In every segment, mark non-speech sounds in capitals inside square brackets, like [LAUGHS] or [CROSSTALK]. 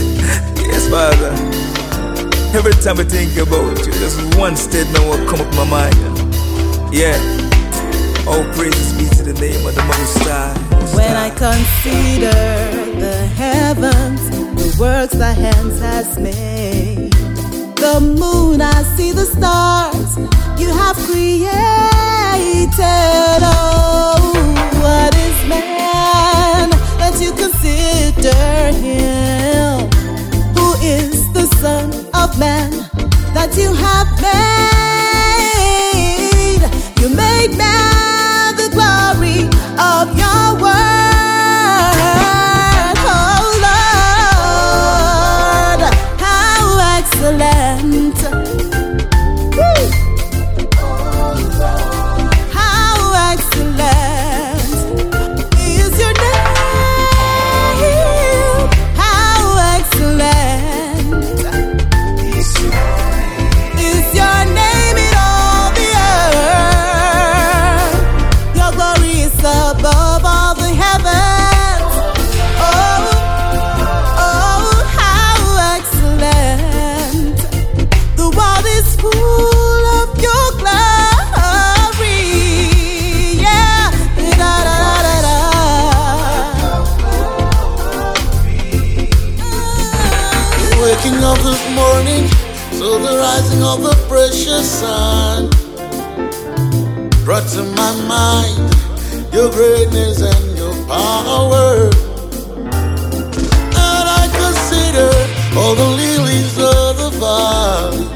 [LAUGHS] yes, Father. Every time I think about you, there's one statement will come up my mind. Yeah. All praises be to the name of the Most High. When I consider the heavens, the works thy hands has made, the moon, I see the stars you have created. Oh, Man that you have made? So the rising of the precious sun brought to my mind your greatness and your power. And I consider all the lilies of the valley.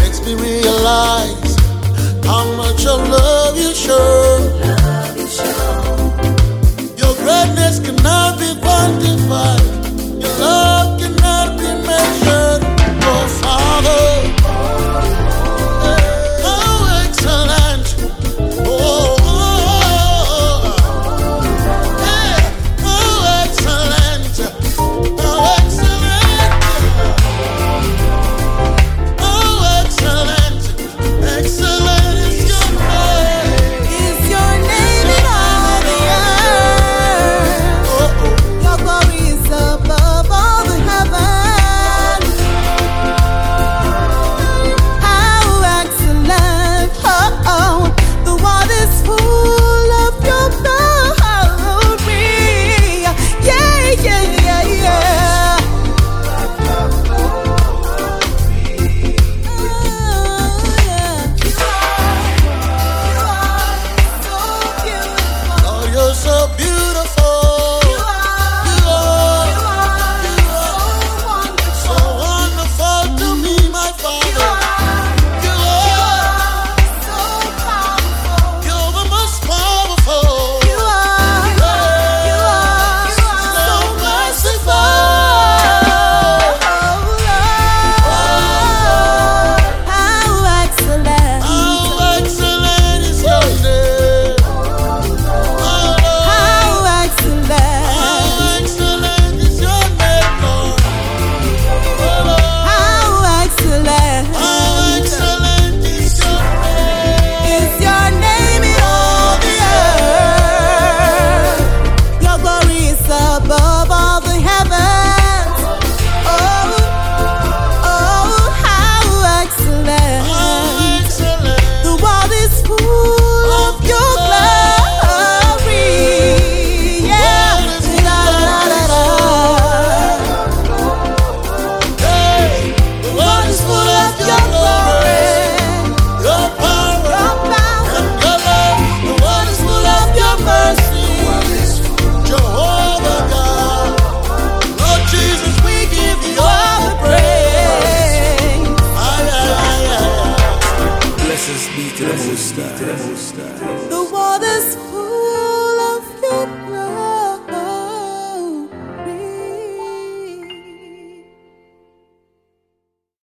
Makes me realize how much I love you, sure. Love you, sure. Your greatness cannot be.